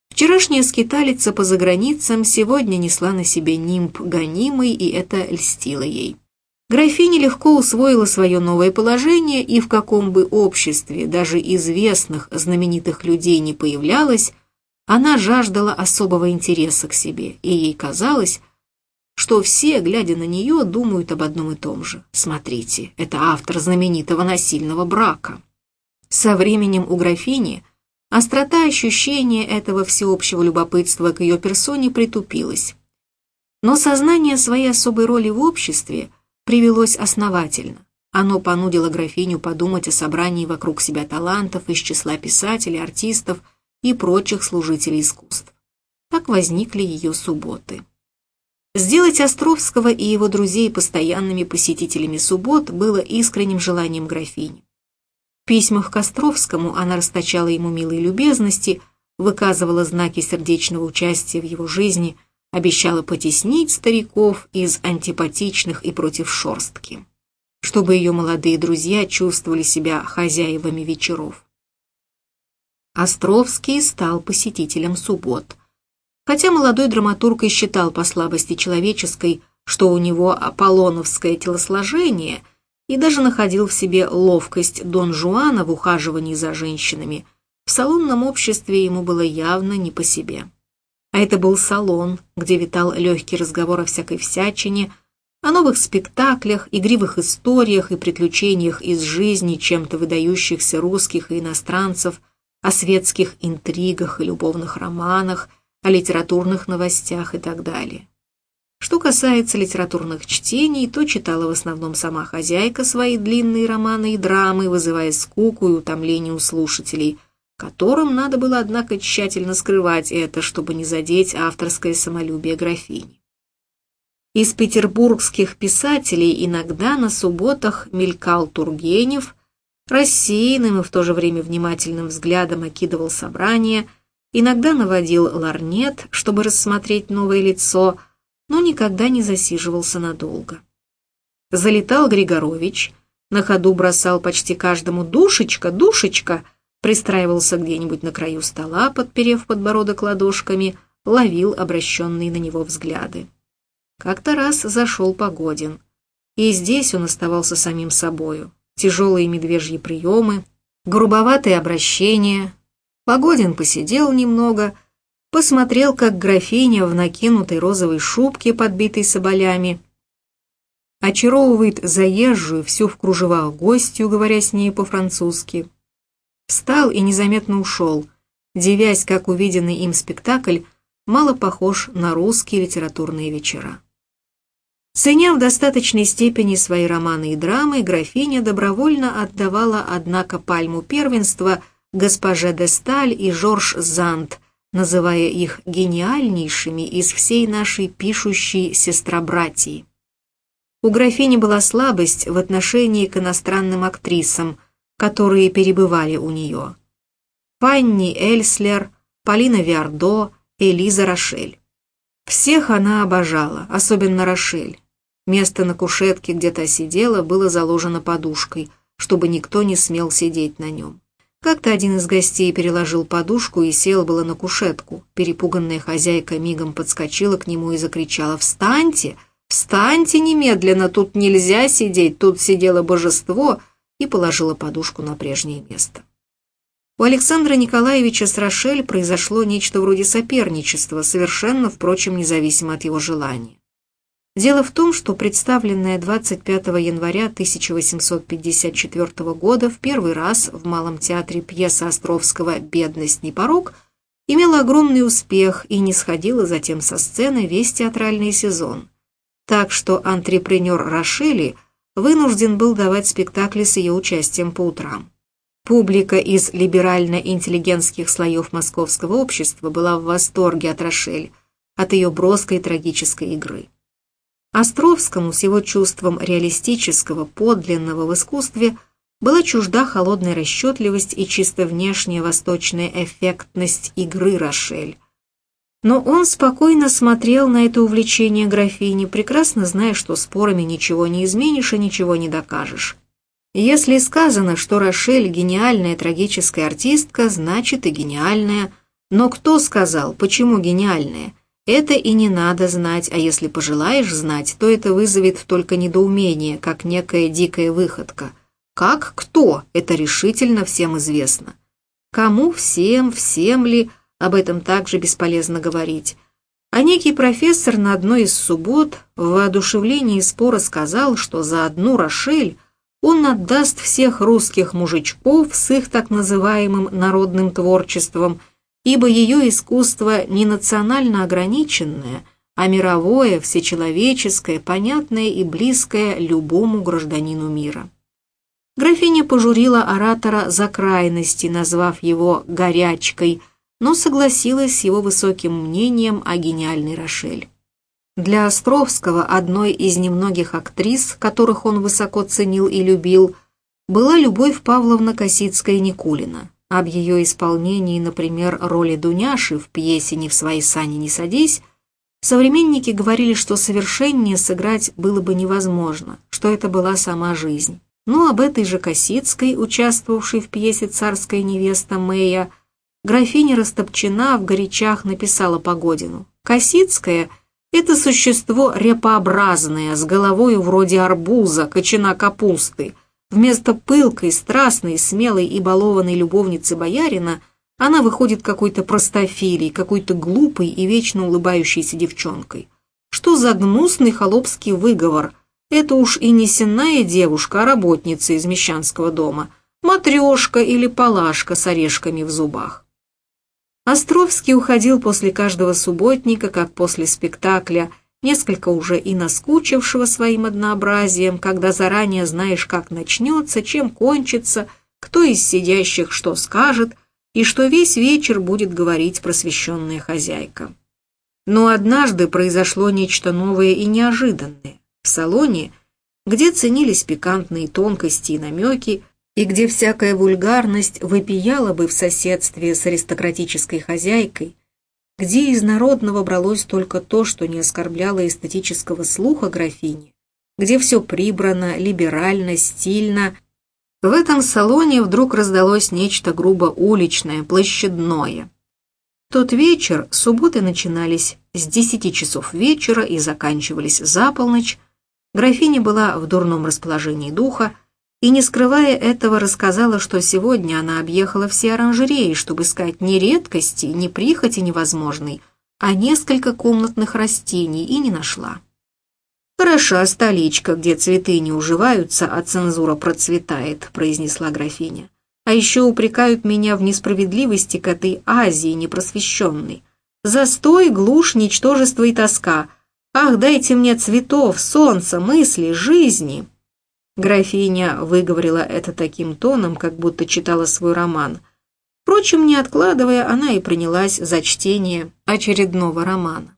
Вчерашняя скиталица по заграницам сегодня несла на себе нимб гонимый, и это льстило ей. Графиня легко усвоила свое новое положение, и в каком бы обществе даже известных знаменитых людей не появлялась, она жаждала особого интереса к себе, и ей казалось, что все, глядя на нее, думают об одном и том же. Смотрите, это автор знаменитого насильного брака. Со временем у графини острота ощущения этого всеобщего любопытства к ее персоне притупилась. Но сознание своей особой роли в обществе привелось основательно. Оно понудило графиню подумать о собрании вокруг себя талантов из числа писателей, артистов и прочих служителей искусств. Так возникли ее субботы. Сделать Островского и его друзей постоянными посетителями суббот было искренним желанием графини. Письмах к Островскому она расточала ему милые любезности, выказывала знаки сердечного участия в его жизни, обещала потеснить стариков из антипатичных и против шорстки, чтобы ее молодые друзья чувствовали себя хозяевами вечеров. Островский стал посетителем суббот. Хотя молодой драматург и считал по слабости человеческой, что у него аполлоновское телосложение, и даже находил в себе ловкость Дон Жуана в ухаживании за женщинами, в салонном обществе ему было явно не по себе. А это был салон, где витал легкий разговор о всякой всячине, о новых спектаклях, игривых историях и приключениях из жизни чем-то выдающихся русских и иностранцев, о светских интригах и любовных романах – о литературных новостях и так далее. Что касается литературных чтений, то читала в основном сама хозяйка свои длинные романы и драмы, вызывая скуку и утомление у слушателей, которым надо было, однако, тщательно скрывать это, чтобы не задеть авторское самолюбие графини. Из петербургских писателей иногда на субботах мелькал Тургенев, рассеянным и в то же время внимательным взглядом окидывал собрание – Иногда наводил ларнет, чтобы рассмотреть новое лицо, но никогда не засиживался надолго. Залетал Григорович, на ходу бросал почти каждому «душечка, душечка», пристраивался где-нибудь на краю стола, подперев подбородок ладошками, ловил обращенные на него взгляды. Как-то раз зашел Погодин, и здесь он оставался самим собою. Тяжелые медвежьи приемы, грубоватое обращение. Погодин посидел немного, посмотрел, как графиня в накинутой розовой шубке, подбитой соболями, очаровывает заезжую всю в кружевах гостью, говоря с ней по-французски. Встал и незаметно ушел, девясь, как увиденный им спектакль мало похож на русские литературные вечера. Ценя в достаточной степени свои романы и драмы, графиня добровольно отдавала, однако, пальму первенства госпоже де Сталь и Жорж Зант, называя их гениальнейшими из всей нашей пишущей сестробратии. У графини была слабость в отношении к иностранным актрисам, которые перебывали у нее. Фанни Эльслер, Полина Виардо, Элиза Рошель. Всех она обожала, особенно Рошель. Место на кушетке, где та сидела, было заложено подушкой, чтобы никто не смел сидеть на нем. Как-то один из гостей переложил подушку и сел было на кушетку. Перепуганная хозяйка мигом подскочила к нему и закричала «Встаньте! Встаньте немедленно! Тут нельзя сидеть! Тут сидело божество!» и положила подушку на прежнее место. У Александра Николаевича с Рошель произошло нечто вроде соперничества, совершенно, впрочем, независимо от его желания. Дело в том, что представленная 25 января 1854 года в первый раз в Малом театре пьеса Островского «Бедность не порог» имела огромный успех и не сходила затем со сцены весь театральный сезон. Так что антрепренер Рошели вынужден был давать спектакли с ее участием по утрам. Публика из либерально-интеллигентских слоев московского общества была в восторге от Рошель, от ее броской трагической игры. Островскому с его чувством реалистического, подлинного в искусстве была чужда холодная расчетливость и чисто внешняя восточная эффектность игры Рошель. Но он спокойно смотрел на это увлечение графини, прекрасно зная, что спорами ничего не изменишь и ничего не докажешь. Если сказано, что Рошель гениальная трагическая артистка, значит и гениальная. Но кто сказал, почему гениальная? Это и не надо знать, а если пожелаешь знать, то это вызовет только недоумение, как некая дикая выходка. Как кто, это решительно всем известно. Кому, всем, всем ли, об этом также бесполезно говорить. А некий профессор на одной из суббот в воодушевлении спора сказал, что за одну Рошель он отдаст всех русских мужичков с их так называемым народным творчеством – ибо ее искусство не национально ограниченное, а мировое, всечеловеческое, понятное и близкое любому гражданину мира. Графиня пожурила оратора за крайности, назвав его «горячкой», но согласилась с его высоким мнением о гениальной Рошель. Для Островского, одной из немногих актрис, которых он высоко ценил и любил, была Любовь Павловна Косицкая-Никулина. Об ее исполнении, например, роли Дуняши в пьесе «Не в свои сани не садись», современники говорили, что совершеннее сыграть было бы невозможно, что это была сама жизнь. Но об этой же Косицкой, участвовавшей в пьесе «Царская невеста» Мэя, графиня Растопчина в горячах написала Погодину. Косицкая – это существо репообразное, с головой вроде арбуза, кочана капусты – Вместо пылкой, страстной, смелой и балованной любовницы боярина она выходит какой-то простофилей, какой-то глупой и вечно улыбающейся девчонкой. Что за гнусный холопский выговор? Это уж и не сенная девушка, а работница из мещанского дома, матрешка или палашка с орешками в зубах. Островский уходил после каждого субботника, как после спектакля, несколько уже и наскучившего своим однообразием, когда заранее знаешь, как начнется, чем кончится, кто из сидящих что скажет, и что весь вечер будет говорить просвещенная хозяйка. Но однажды произошло нечто новое и неожиданное. В салоне, где ценились пикантные тонкости и намеки, и где всякая вульгарность выпияла бы в соседстве с аристократической хозяйкой, где из народного бралось только то, что не оскорбляло эстетического слуха графини, где все прибрано, либерально, стильно. В этом салоне вдруг раздалось нечто грубо уличное, площадное. тот вечер субботы начинались с десяти часов вечера и заканчивались за полночь. Графиня была в дурном расположении духа, и, не скрывая этого, рассказала, что сегодня она объехала все оранжереи, чтобы искать не редкости, не прихоти невозможной, а несколько комнатных растений, и не нашла. «Хороша столичка, где цветы не уживаются, а цензура процветает», — произнесла графиня. «А еще упрекают меня в несправедливости к этой Азии непросвещенной. Застой, глушь, ничтожество и тоска. Ах, дайте мне цветов, солнца, мысли, жизни!» Графиня выговорила это таким тоном, как будто читала свой роман. Впрочем, не откладывая, она и принялась за чтение очередного романа.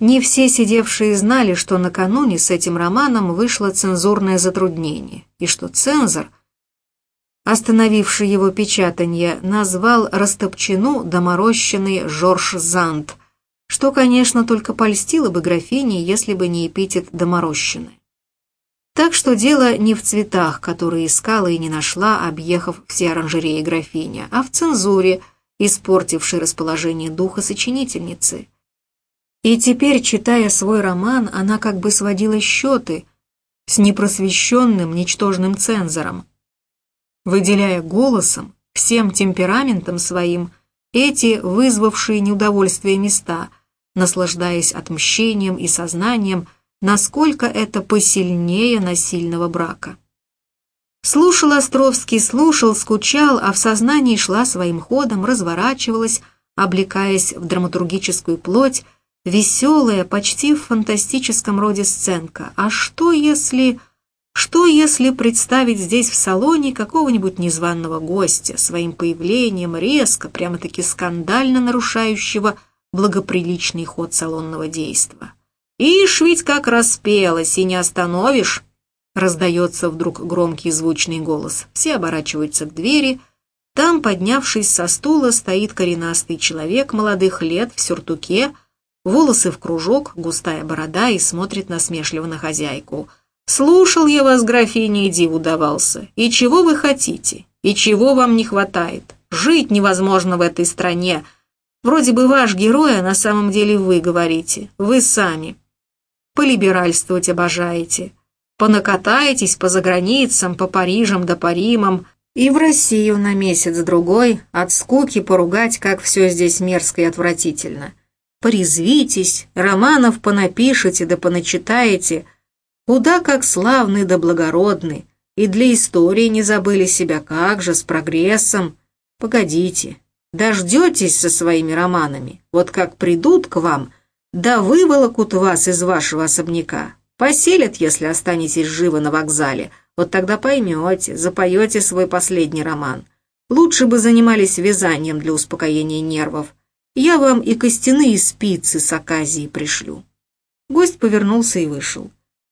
Не все сидевшие знали, что накануне с этим романом вышло цензурное затруднение, и что цензор, остановивший его печатание, назвал растопчину доморощенный Жорж Зант, что, конечно, только польстило бы графине, если бы не эпитет доморощенный. Так что дело не в цветах, которые искала и не нашла, объехав все оранжереи графиня, а в цензуре, испортившей расположение духа сочинительницы. И теперь, читая свой роман, она как бы сводила счеты с непросвещенным, ничтожным цензором, выделяя голосом, всем темпераментом своим, эти вызвавшие неудовольствие места, наслаждаясь отмщением и сознанием – насколько это посильнее насильного брака. Слушал Островский, слушал, скучал, а в сознании шла своим ходом, разворачивалась, облекаясь в драматургическую плоть, веселая, почти в фантастическом роде сценка. А что если... Что если представить здесь в салоне какого-нибудь незваного гостя, своим появлением резко, прямо-таки скандально нарушающего благоприличный ход салонного действа? «Ишь ведь как распелась, и не остановишь!» Раздается вдруг громкий звучный голос. Все оборачиваются к двери. Там, поднявшись со стула, стоит коренастый человек молодых лет в сюртуке, волосы в кружок, густая борода и смотрит насмешливо на хозяйку. «Слушал я вас, графиня, и диву давался. И чего вы хотите? И чего вам не хватает? Жить невозможно в этой стране. Вроде бы ваш герой, а на самом деле вы говорите. Вы сами полиберальствовать обожаете. Понакатаетесь по заграницам, по Парижам да по и в Россию на месяц-другой от скуки поругать, как все здесь мерзко и отвратительно. Порезвитесь, романов понапишете да поначитаете, куда как славны да благородны, и для истории не забыли себя как же, с прогрессом. Погодите, дождетесь со своими романами, вот как придут к вам – да выволокут вас из вашего особняка. Поселят, если останетесь живы на вокзале. Вот тогда поймете, запоете свой последний роман. Лучше бы занимались вязанием для успокоения нервов. Я вам и костяные спицы с оказией пришлю». Гость повернулся и вышел.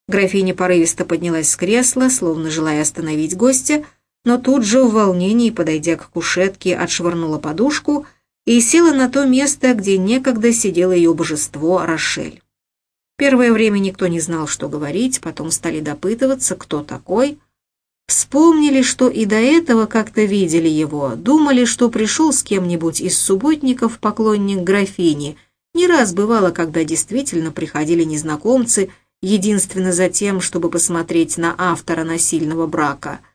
Графиня порывисто поднялась с кресла, словно желая остановить гостя, но тут же в волнении, подойдя к кушетке, отшвырнула подушку — и села на то место, где некогда сидело ее божество Рошель. Первое время никто не знал, что говорить, потом стали допытываться, кто такой. Вспомнили, что и до этого как-то видели его, думали, что пришел с кем-нибудь из субботников поклонник графини. Не раз бывало, когда действительно приходили незнакомцы, единственно за тем, чтобы посмотреть на автора насильного брака –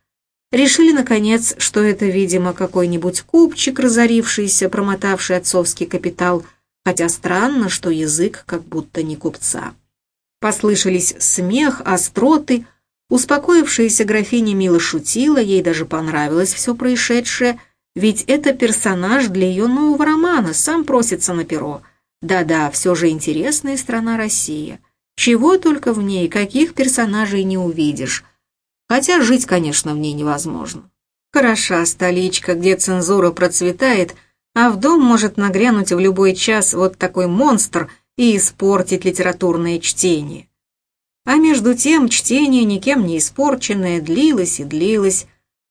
Решили, наконец, что это, видимо, какой-нибудь купчик, разорившийся, промотавший отцовский капитал, хотя странно, что язык как будто не купца. Послышались смех, остроты. Успокоившаяся графиня мило шутила, ей даже понравилось все происшедшее, ведь это персонаж для ее нового романа, сам просится на перо. Да-да, все же интересная страна Россия. Чего только в ней, каких персонажей не увидишь. Хотя жить, конечно, в ней невозможно. Хороша столичка, где цензура процветает, а в дом может нагрянуть в любой час вот такой монстр и испортить литературное чтение. А между тем чтение, никем не испорченное, длилось и длилось.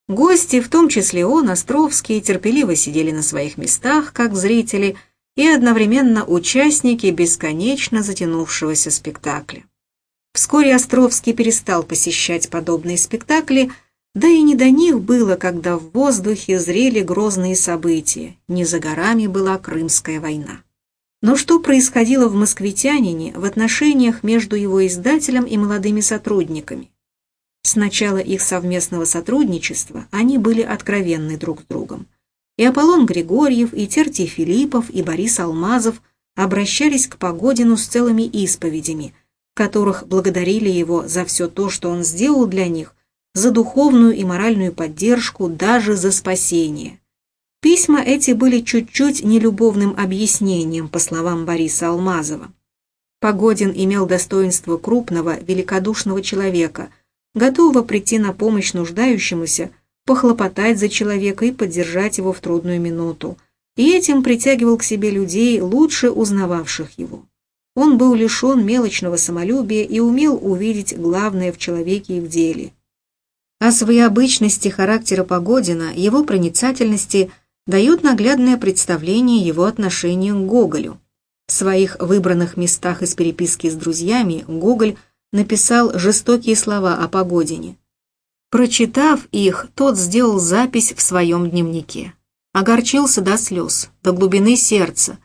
Гости, в том числе он, Островский, терпеливо сидели на своих местах, как зрители, и одновременно участники бесконечно затянувшегося спектакля. Вскоре Островский перестал посещать подобные спектакли, да и не до них было, когда в воздухе зрели грозные события, не за горами была Крымская война. Но что происходило в «Москвитянине» в отношениях между его издателем и молодыми сотрудниками? С начала их совместного сотрудничества они были откровенны друг с другом. И Аполлон Григорьев, и Тертий Филиппов, и Борис Алмазов обращались к Погодину с целыми исповедями, которых благодарили его за все то, что он сделал для них, за духовную и моральную поддержку, даже за спасение. Письма эти были чуть-чуть нелюбовным объяснением, по словам Бориса Алмазова. Погодин имел достоинство крупного, великодушного человека, готового прийти на помощь нуждающемуся, похлопотать за человека и поддержать его в трудную минуту, и этим притягивал к себе людей, лучше узнававших его. Он был лишен мелочного самолюбия и умел увидеть главное в человеке и в деле. О своей обычности характера Погодина, его проницательности дают наглядное представление его отношения к Гоголю. В своих выбранных местах из переписки с друзьями Гоголь написал жестокие слова о Погодине. Прочитав их, тот сделал запись в своем дневнике. Огорчился до слез, до глубины сердца.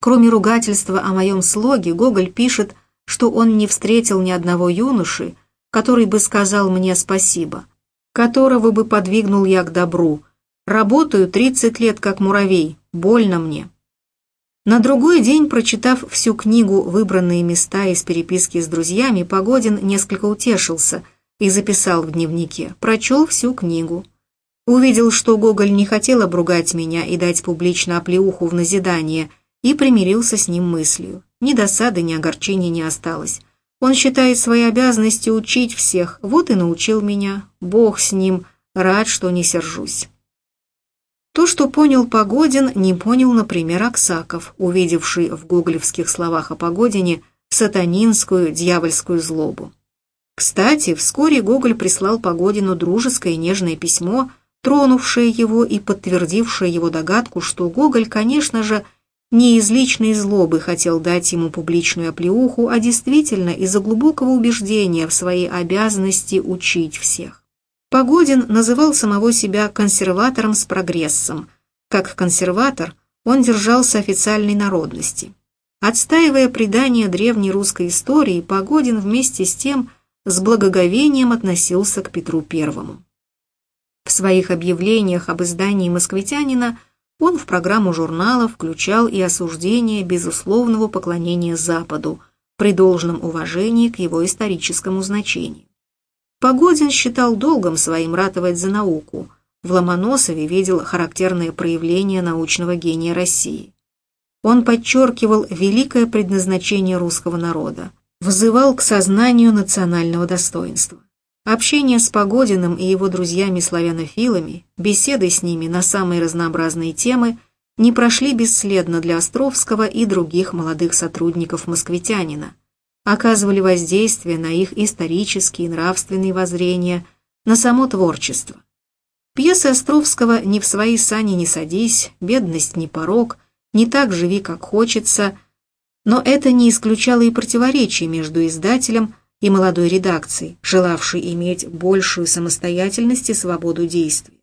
Кроме ругательства о моем слоге, Гоголь пишет, что он не встретил ни одного юноши, который бы сказал мне спасибо, которого бы подвигнул я к добру. Работаю 30 лет как муравей, больно мне. На другой день, прочитав всю книгу «Выбранные места» из переписки с друзьями, Погодин несколько утешился и записал в дневнике, прочел всю книгу. Увидел, что Гоголь не хотел обругать меня и дать публично оплеуху в назидание, и примирился с ним мыслью. Ни досады, ни огорчения не осталось. Он считает своей обязанностью учить всех, вот и научил меня. Бог с ним, рад, что не сержусь. То, что понял Погодин, не понял, например, Аксаков, увидевший в гоголевских словах о Погодине сатанинскую дьявольскую злобу. Кстати, вскоре Гоголь прислал Погодину дружеское нежное письмо, тронувшее его и подтвердившее его догадку, что Гоголь, конечно же, не из личной злобы хотел дать ему публичную оплеуху, а действительно из-за глубокого убеждения в своей обязанности учить всех. Погодин называл самого себя консерватором с прогрессом. Как консерватор он держался официальной народности. Отстаивая предание древней русской истории, Погодин вместе с тем с благоговением относился к Петру Первому. В своих объявлениях об издании «Москвитянина» он в программу журнала включал и осуждение безусловного поклонения Западу при должном уважении к его историческому значению. Погодин считал долгом своим ратовать за науку. В Ломоносове видел характерное проявление научного гения России. Он подчеркивал великое предназначение русского народа, вызывал к сознанию национального достоинства. Общение с Погодиным и его друзьями-славянофилами, беседы с ними на самые разнообразные темы не прошли бесследно для Островского и других молодых сотрудников москвитянина – оказывали воздействие на их исторические и нравственные воззрения, на само творчество. Пьесы Островского «Не в свои сани не садись», «Бедность не порог», «Не так живи, как хочется», но это не исключало и противоречий между издателем и молодой редакцией, желавшей иметь большую самостоятельность и свободу действий.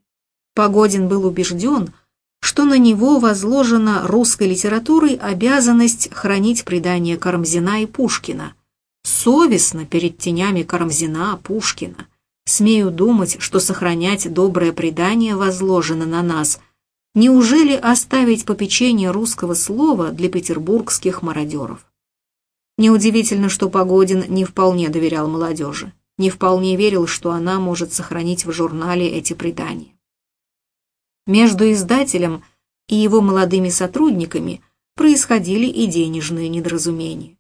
Погодин был убежден, что на него возложена русской литературой обязанность хранить предания Карамзина и Пушкина. Совестно перед тенями Карамзина, Пушкина. Смею думать, что сохранять доброе предание возложено на нас. Неужели оставить попечение русского слова для петербургских мародеров? Неудивительно, что Погодин не вполне доверял молодежи, не вполне верил, что она может сохранить в журнале эти предания. Между издателем и его молодыми сотрудниками происходили и денежные недоразумения.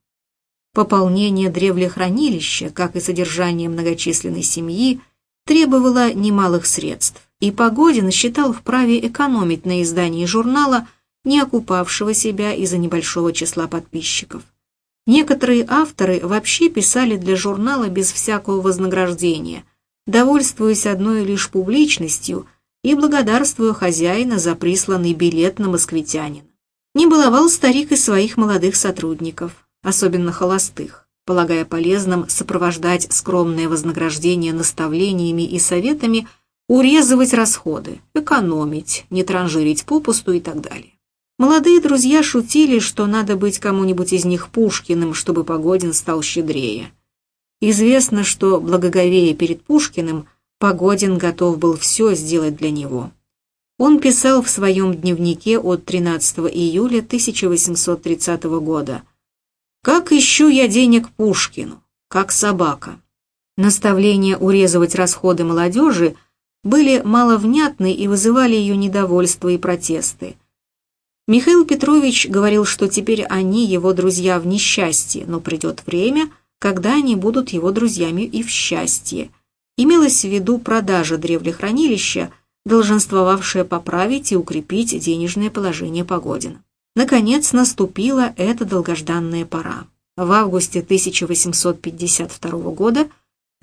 Пополнение древлехранилища, как и содержание многочисленной семьи, требовало немалых средств, и Погодин считал вправе экономить на издании журнала, не окупавшего себя из-за небольшого числа подписчиков. Некоторые авторы вообще писали для журнала без всякого вознаграждения, довольствуясь одной лишь публичностью и благодарствую хозяина за присланный билет на москвитянина. Не баловал старик и своих молодых сотрудников, особенно холостых, полагая полезным сопровождать скромное вознаграждение наставлениями и советами урезывать расходы, экономить, не транжирить попусту и так далее. Молодые друзья шутили, что надо быть кому-нибудь из них Пушкиным, чтобы Погодин стал щедрее. Известно, что, благоговея перед Пушкиным, Погодин готов был все сделать для него. Он писал в своем дневнике от 13 июля 1830 года «Как ищу я денег Пушкину, как собака». Наставления урезывать расходы молодежи были маловнятны и вызывали ее недовольство и протесты. Михаил Петрович говорил, что теперь они его друзья в несчастье, но придет время, когда они будут его друзьями и в счастье. Имелось в виду продажа древлехранилища, долженствовавшая поправить и укрепить денежное положение Погодина. Наконец наступила эта долгожданная пора. В августе 1852 года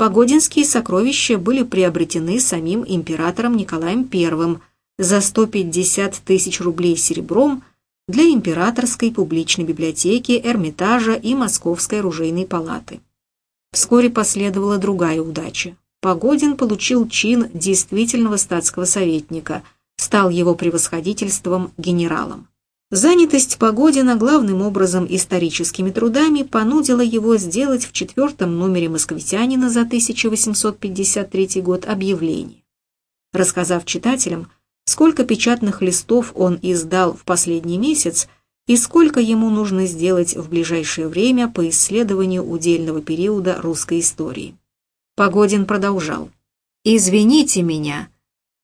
Погодинские сокровища были приобретены самим императором Николаем I за 150 тысяч рублей серебром для Императорской публичной библиотеки, Эрмитажа и Московской оружейной палаты. Вскоре последовала другая удача. Погодин получил чин действительного статского советника, стал его превосходительством генералом. Занятость Погодина главным образом историческими трудами понудила его сделать в четвертом номере «Москвитянина» за 1853 год объявление. Рассказав читателям, сколько печатных листов он издал в последний месяц и сколько ему нужно сделать в ближайшее время по исследованию удельного периода русской истории. Погодин продолжал. «Извините меня,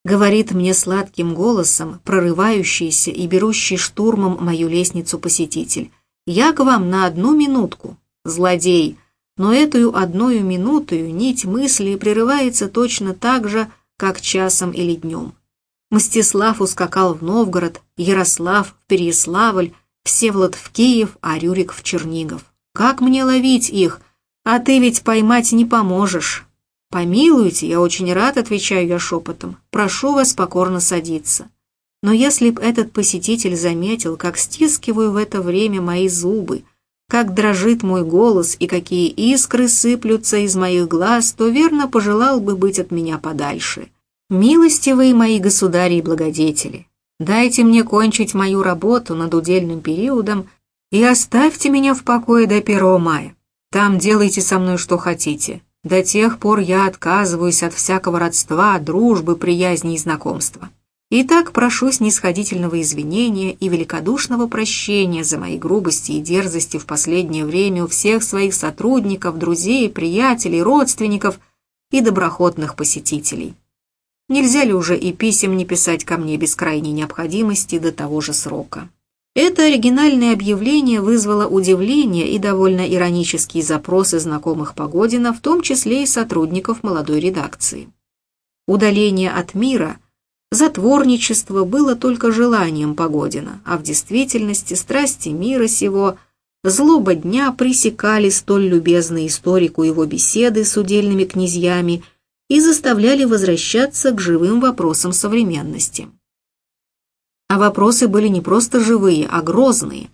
говорит мне сладким голосом, прорывающийся и берущий штурмом мою лестницу посетитель. «Я к вам на одну минутку, злодей!» Но эту одною минутою нить мысли прерывается точно так же, как часом или днем. Мстислав ускакал в Новгород, Ярослав в Переяславль, Всеволод в Киев, а Рюрик в Чернигов. Как мне ловить их? А ты ведь поймать не поможешь. «Помилуйте, я очень рад», — отвечаю я шепотом. «Прошу вас покорно садиться». Но если б этот посетитель заметил, как стискиваю в это время мои зубы, как дрожит мой голос и какие искры сыплются из моих глаз, то верно пожелал бы быть от меня подальше. Милостивые мои государи и благодетели, дайте мне кончить мою работу над удельным периодом и оставьте меня в покое до 1 мая. Там делайте со мной что хотите. До тех пор я отказываюсь от всякого родства, дружбы, приязни и знакомства. Итак, прошу снисходительного извинения и великодушного прощения за мои грубости и дерзости в последнее время у всех своих сотрудников, друзей, приятелей, родственников и доброхотных посетителей. Нельзя ли уже и писем не писать ко мне без крайней необходимости до того же срока? Это оригинальное объявление вызвало удивление и довольно иронические запросы знакомых Погодина, в том числе и сотрудников молодой редакции. Удаление от мира, затворничество было только желанием Погодина, а в действительности страсти мира сего, злоба дня пресекали столь любезные историку его беседы с удельными князьями и заставляли возвращаться к живым вопросам современности. А вопросы были не просто живые, а грозные.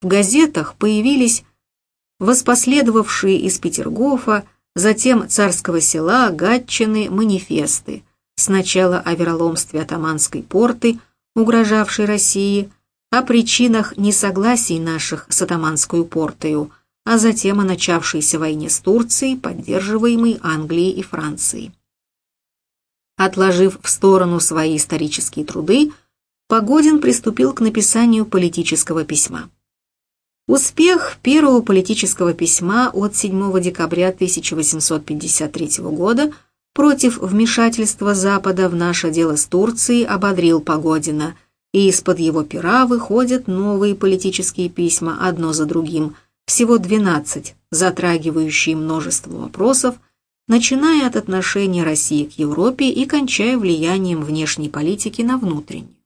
В газетах появились воспоследовавшие из Петергофа, затем царского села, Гатчины, манифесты. Сначала о вероломстве атаманской порты, угрожавшей России, о причинах несогласий наших с атаманской портою, а затем о начавшейся войне с Турцией, поддерживаемой Англией и Францией. Отложив в сторону свои исторические труды, Погодин приступил к написанию политического письма. Успех первого политического письма от 7 декабря 1853 года против вмешательства Запада в наше дело с Турцией ободрил Погодина, и из-под его пера выходят новые политические письма одно за другим, всего 12, затрагивающие множество вопросов, начиная от отношения России к Европе и кончая влиянием внешней политики на внутреннюю.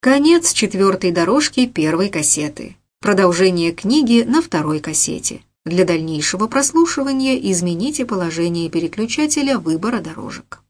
Конец четвертой дорожки первой кассеты. Продолжение книги на второй кассете. Для дальнейшего прослушивания измените положение переключателя выбора дорожек.